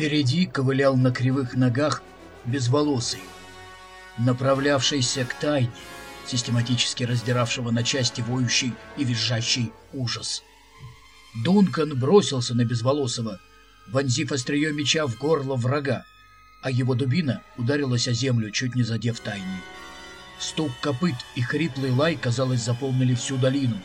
Впереди ковылял на кривых ногах безволосый, направлявшийся к тайне, систематически раздиравшего на части воющий и визжащий ужас. Дункан бросился на безволосого, вонзив острие меча в горло врага, а его дубина ударилась о землю, чуть не задев тайни. Стук копыт и хриплый лай, казалось, заполнили всю долину,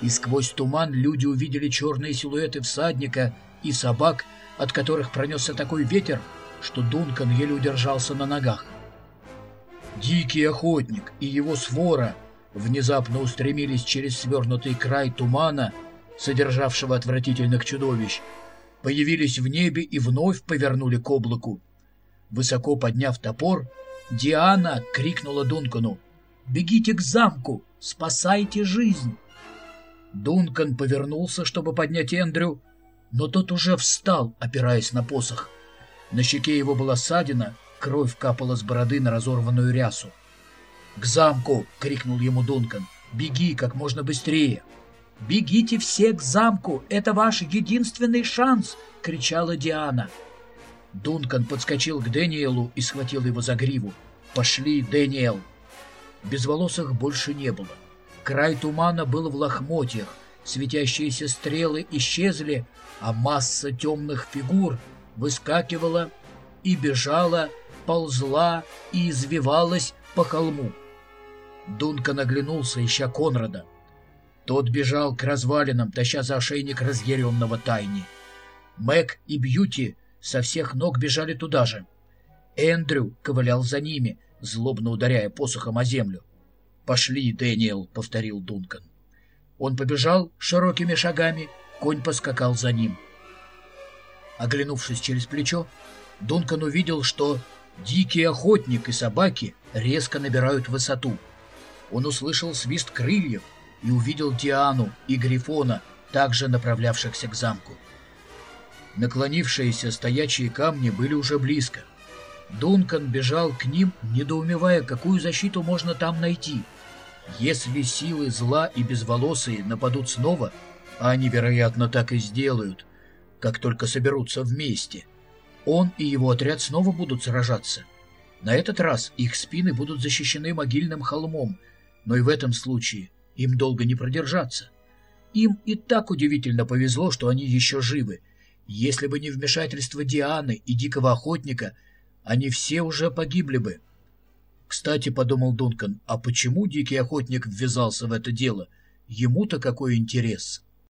и сквозь туман люди увидели черные силуэты всадника и собак, от которых пронесся такой ветер, что Дункан еле удержался на ногах. Дикий охотник и его свора внезапно устремились через свернутый край тумана, содержавшего отвратительных чудовищ, появились в небе и вновь повернули к облаку. Высоко подняв топор, Диана крикнула Дункану «Бегите к замку! Спасайте жизнь!» Дункан повернулся, чтобы поднять Эндрю, но тот уже встал, опираясь на посох. На щеке его была ссадина, кровь капала с бороды на разорванную рясу. «К замку!» — крикнул ему Дункан. «Беги как можно быстрее!» «Бегите все к замку! Это ваш единственный шанс!» — кричала Диана. Дункан подскочил к Дэниелу и схватил его за гриву. «Пошли, Дэниел!» Безволосых больше не было. Край тумана был в лохмотьях, светящиеся стрелы исчезли, а масса темных фигур выскакивала и бежала, ползла и извивалась по холму. Дункан оглянулся, ища Конрада. Тот бежал к развалинам, таща за ошейник разъяренного тайни. Мэг и Бьюти со всех ног бежали туда же. Эндрю ковылял за ними, злобно ударяя посохом о землю. «Пошли, Дэниел», — повторил Дункан. Он побежал широкими шагами, конь поскакал за ним. Оглянувшись через плечо, Дункан увидел, что дикий охотник и собаки резко набирают высоту. Он услышал свист крыльев и увидел Диану и Грифона, также направлявшихся к замку. Наклонившиеся стоячие камни были уже близко. Дункан бежал к ним, недоумевая, какую защиту можно там найти — если силы зла и безволосые нападут снова, а они, вероятно, так и сделают, как только соберутся вместе, он и его отряд снова будут сражаться. На этот раз их спины будут защищены могильным холмом, но и в этом случае им долго не продержаться. Им и так удивительно повезло, что они еще живы. Если бы не вмешательство Дианы и Дикого Охотника, они все уже погибли бы. Кстати, подумал Дункан, а почему дикий охотник ввязался в это дело? Ему-то какой интерес?